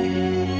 Música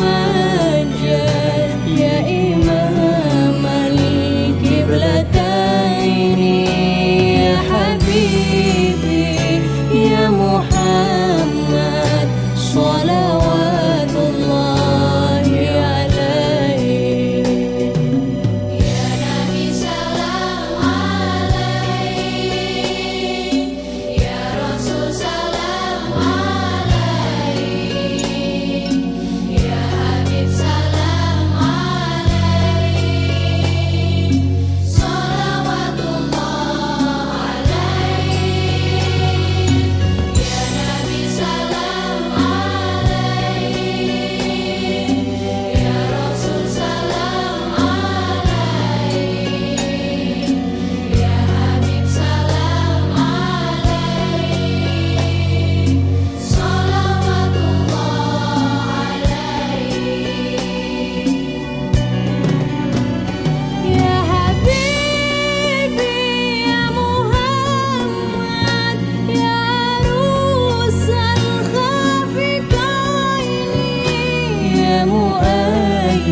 مؤيد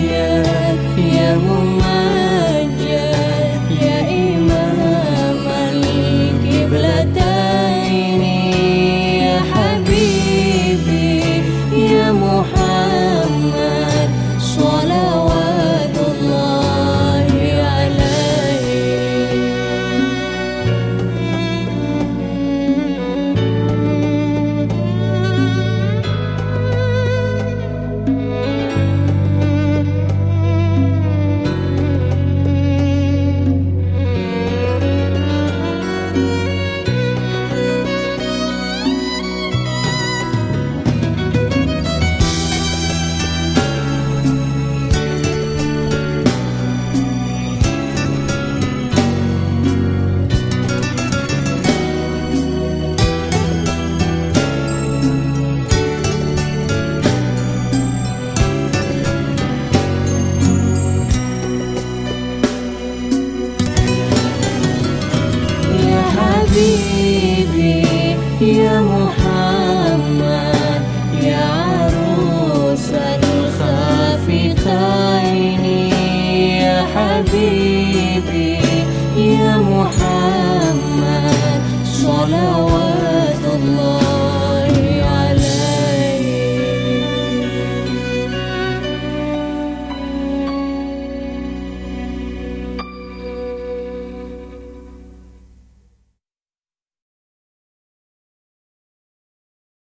يا مؤيد محمد يا عروس الخافقين يا حبيبي يا محمد صلوات الله